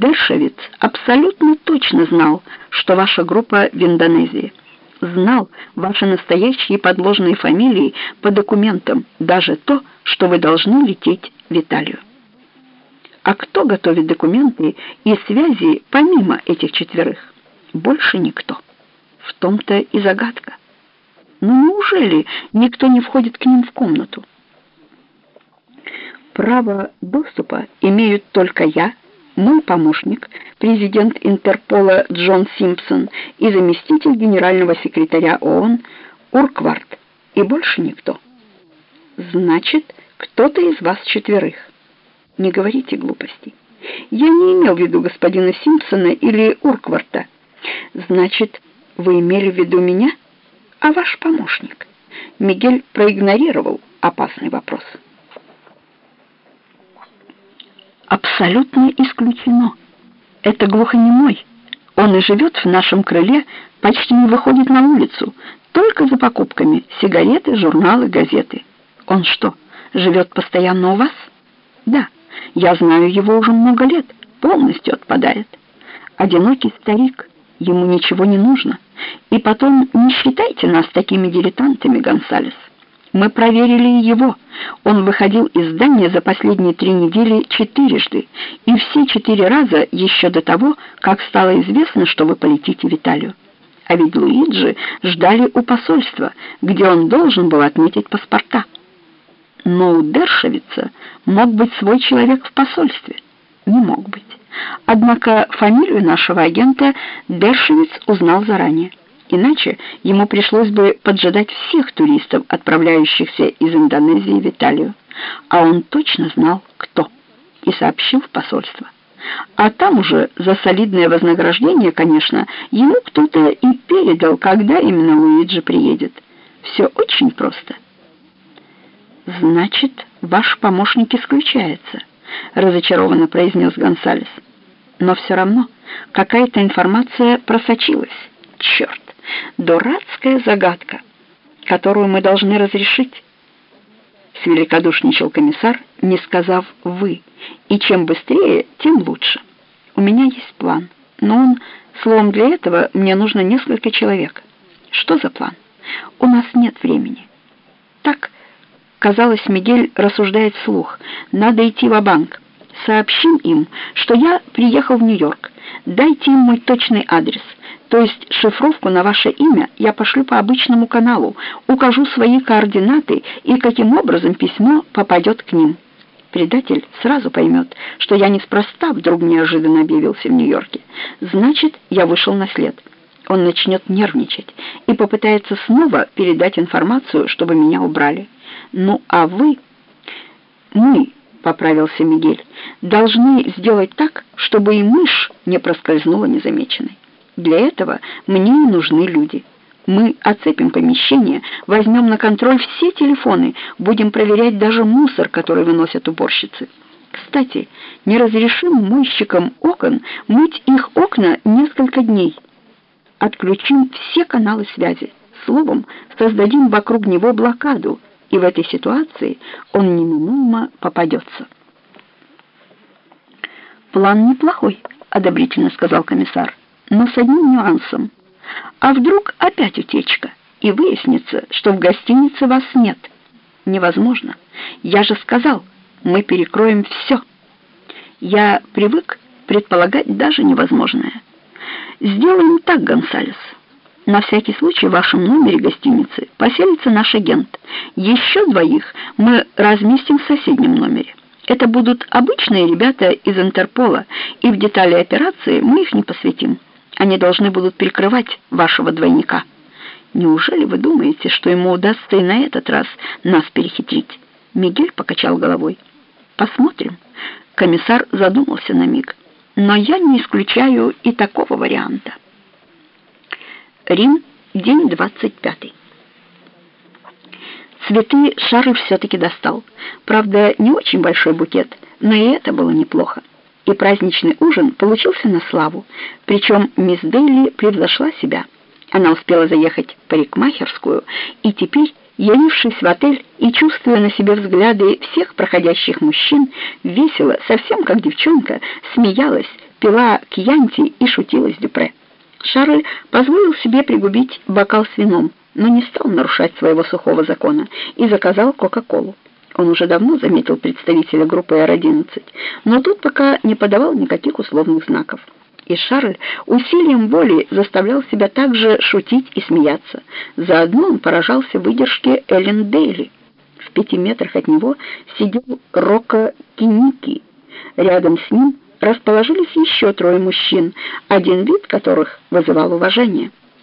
Дершевиц абсолютно точно знал, что ваша группа в Индонезии. Знал ваши настоящие подложные фамилии по документам, даже то, что вы должны лететь в Италию. А кто готовит документы и связи помимо этих четверых? Больше никто. В том-то и загадка. Ну неужели никто не входит к ним в комнату? Право доступа имеют только я, мой помощник, президент Интерпола Джон Симпсон и заместитель генерального секретаря ООН Урквард, и больше никто. Значит, кто-то из вас четверых. Не говорите глупостей. Я не имел в виду господина Симпсона или Уркварта. Значит, вы имели в виду меня, а ваш помощник? Мигель проигнорировал опасный вопрос. Абсолютно исключено. Это глухонемой. Он и живет в нашем крыле, почти не выходит на улицу, только за покупками сигареты, журналы, газеты. Он что, живет постоянно у вас? Да, я знаю его уже много лет, полностью отпадает. Одинокий старик, ему ничего не нужно. И потом не считайте нас такими дилетантами, Гонсалес. Мы проверили его. Он выходил из здания за последние три недели четырежды, и все четыре раза еще до того, как стало известно, что вы полетите в Италию. А ведь Луиджи ждали у посольства, где он должен был отметить паспорта. Но у Дершевица мог быть свой человек в посольстве. Не мог быть. Однако фамилию нашего агента Дершевиц узнал заранее. Иначе ему пришлось бы поджидать всех туристов, отправляющихся из Индонезии в Италию. А он точно знал, кто, и сообщил в посольство. А там уже за солидное вознаграждение, конечно, ему кто-то и передал, когда именно Луиджи приедет. Все очень просто. «Значит, ваш помощник исключается», — разочарованно произнес Гонсалес. «Но все равно какая-то информация просочилась. Черт!» Дурацкая загадка, которую мы должны разрешить. Свеликодушничал комиссар, не сказав «вы», и чем быстрее, тем лучше. У меня есть план, но он, словом, для этого мне нужно несколько человек. Что за план? У нас нет времени. Так, казалось, Мигель рассуждает вслух. Надо идти в банк Сообщим им, что я приехал в Нью-Йорк. Дайте им мой точный адрес — то есть шифровку на ваше имя я пошлю по обычному каналу, укажу свои координаты и каким образом письмо попадет к ним. Предатель сразу поймет, что я неспроста вдруг неожиданно объявился в Нью-Йорке. Значит, я вышел на след. Он начнет нервничать и попытается снова передать информацию, чтобы меня убрали. Ну, а вы... Мы, — поправился Мигель, — должны сделать так, чтобы и мышь не проскользнула незамеченной. Для этого мне и нужны люди. Мы оцепим помещение, возьмем на контроль все телефоны, будем проверять даже мусор, который выносят уборщицы. Кстати, не разрешим мойщикам окон мыть их окна несколько дней. Отключим все каналы связи. Словом, создадим вокруг него блокаду, и в этой ситуации он неминуемо попадется. «План неплохой», — одобрительно сказал комиссар но с одним нюансом. А вдруг опять утечка, и выяснится, что в гостинице вас нет? Невозможно. Я же сказал, мы перекроем все. Я привык предполагать даже невозможное. Сделаем так, Гонсалес. На всякий случай в вашем номере гостиницы поселится наш агент. Еще двоих мы разместим в соседнем номере. Это будут обычные ребята из Интерпола, и в детали операции мы их не посвятим. Они должны будут прикрывать вашего двойника. Неужели вы думаете, что ему удастся и на этот раз нас перехитрить? Мигель покачал головой. Посмотрим. Комиссар задумался на миг. Но я не исключаю и такого варианта. Рим, день двадцать пятый. Цветы Шарль все-таки достал. Правда, не очень большой букет, но и это было неплохо и праздничный ужин получился на славу, причем мисс Дейли превзошла себя. Она успела заехать в парикмахерскую, и теперь, явившись в отель и чувствуя на себе взгляды всех проходящих мужчин, весело, совсем как девчонка, смеялась, пила кьянти и шутила с Дюпре. Шарль позволил себе пригубить бокал с вином, но не стал нарушать своего сухого закона и заказал Кока-Колу. Он уже давно заметил представителя группы Р-11, но тот пока не подавал никаких условных знаков. И Шарль усилием воли заставлял себя также шутить и смеяться. Заодно он поражался выдержке Эллен Дейли. В пяти метрах от него сидел Рока Киники. Рядом с ним расположились еще трое мужчин, один вид которых вызывал уважение.